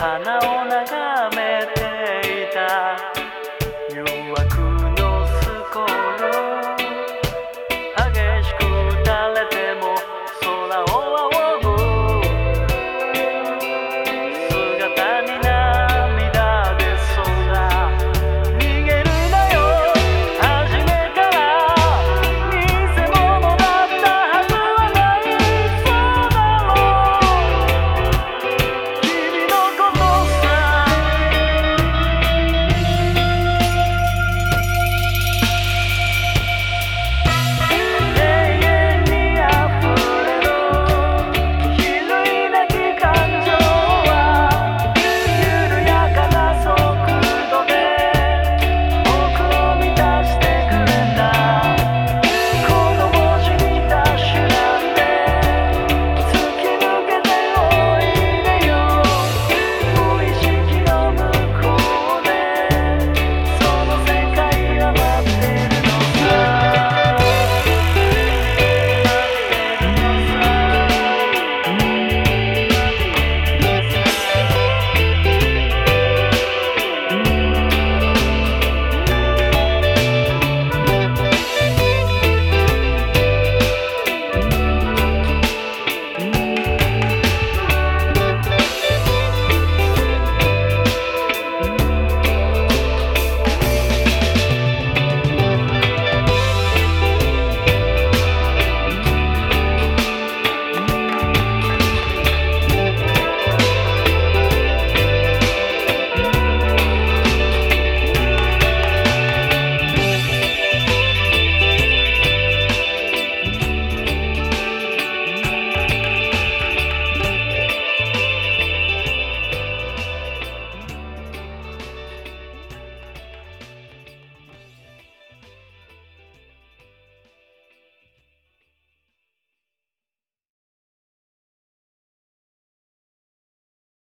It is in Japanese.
花を流